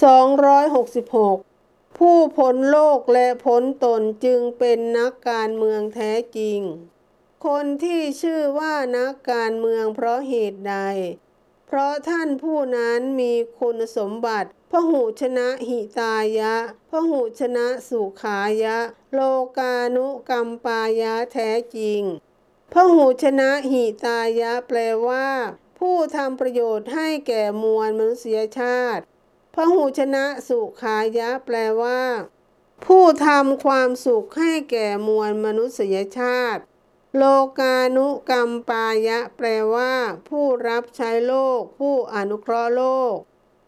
266 ผู้พ้นโลกและพ้นตนจึงเป็นนักการเมืองแท้จริง คนที่ชื่อว่านักการเมืองเพราะเหตุใด เพราะท่านผู้นั้นมีคุณสมบัติพหูชนะหิตายะพหูชนะสุขายะ โลกานุกรรมปายะแท้จริงพหูชนะหิตายะแปลว่า ผู้ทำประโยชน์ให้แก่มวลมนุษยชาติ พหูชนะสุขายะแปลว่า ผู้ทำความสุขให้แก่มวลมนุษยชาติ โลกานุกรรมปายะ แปลว่า ผู้รับใช้โลก ผู้อนุเคราะห์โลก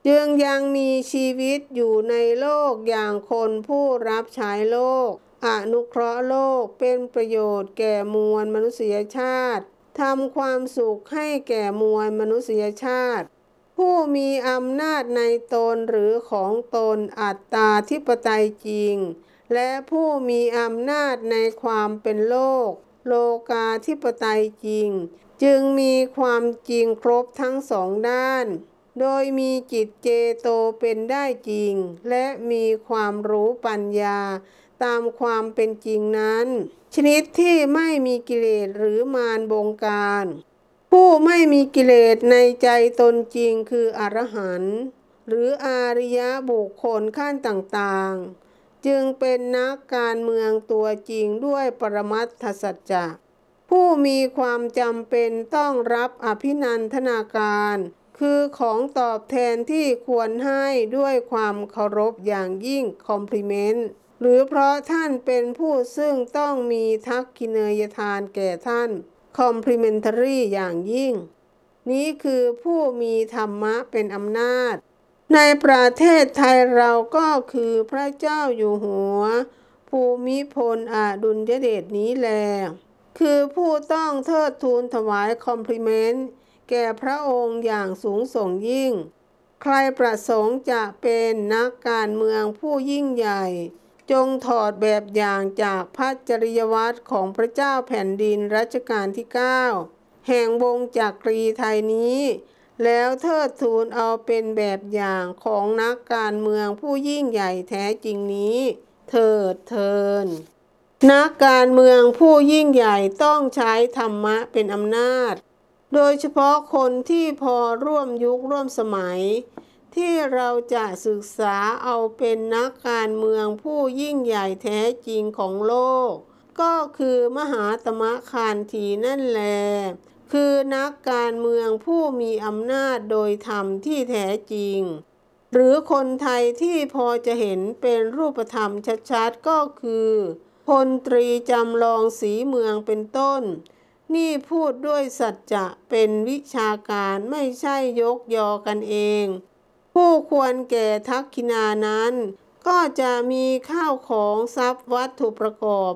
จึงยังมีชีวิตอยู่ในโลกอย่างคนผู้รับใช้โลก อนุเคราะห์โลกเป็นประโยชน์แก่มวลมนุษยชาติทำความสุขให้แก่มวลมนุษยชาติ ผู้มีอำนาจในตนหรือของตนอัตตาธิปไตยจริง และผู้มีอำนาจในความเป็นโลก โลกาธิปไตยจริง จึงมีความจริงครบทั้งสองด้าน โดยมีจิตเจโตเป็นได้จริง และมีความรู้ปัญญา ตามความเป็นจริงนั้น ชนิดที่ไม่มีกิเลสหรือมารบงการ ผู้ไม่มีกิเลสในใจตนจริงคืออรหันต์หรืออาริยะบุคคลขั้นต่างๆ จึงเป็นนักการเมืองตัวจริงด้วยปรมัตถสัจจะผู้มีความจำเป็นต้องรับอภินันทนาการ คือของตอบแทนที่ควรให้ด้วยความเคารพอย่างยิ่งคอมพลีเมนต์หรือเพราะท่านเป็นผู้ซึ่งต้องมีทักกิเนยทานแก่ท่าน คอมพลีเมนทรีอย่างยิ่ง นี้คือผู้มีธรรมะเป็นอำนาจ ในประเทศไทยเราก็คือพระเจ้าอยู่หัว ภูมิพลอดุลยเดชนี้แล คือผู้ต้องเทิดทูนถวายคอมพลีเมนต์แก่พระองค์อย่างสูงส่งยิ่ง ใครประสงค์จะเป็นนักการเมืองผู้ยิ่งใหญ่ จงถอดแบบอย่างจากพระจริยวัตรของพระเจ้าแผ่นดินรัชกาลที่ 9 แห่งวงจักรีไทยนี้ แล้วเทิดทูนเอาเป็นแบบอย่างของนักการเมืองผู้ยิ่งใหญ่แท้จริงนี้ เถิดเทินนักการเมืองผู้ยิ่งใหญ่ต้องใช้ธรรมะเป็นอำนาจ โดยเฉพาะคนที่พอร่วมยุคร่วมสมัย ที่เราจะศึกษาเอาเป็นนักการเมืองผู้ยิ่งใหญ่แท้จริงของโลก ก็คือมหาตมะคานทีนั่นแหละคือนักการเมืองผู้มีอำนาจโดยธรรมที่แท้จริง หรือคนไทยที่พอจะเห็นเป็นรูปธรรมชัดๆก็คือพลตรีจำลองสีเมืองเป็นต้น นี่พูดด้วยสัจจะเป็นวิชาการไม่ใช่ยกยอกันเอง ผู้ควรแก่ทักขินานั้น ก็จะมีข้าวของทรัพย์วัตถุประกอบ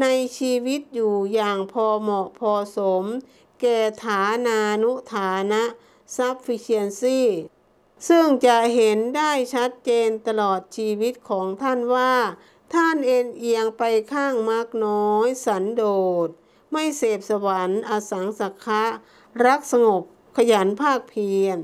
ในชีวิตอยู่อย่างพอเหมาะพอสม แก่ฐานานุฐานะ sufficiency ซึ่งจะเห็นได้ชัดเจนตลอดชีวิตของท่านว่า ท่านเอ็นเอียงไปข้างมากน้อยสันโดษ ไม่เสพสวรรค์อสังสักคะรักสงบขยันภาคเพียร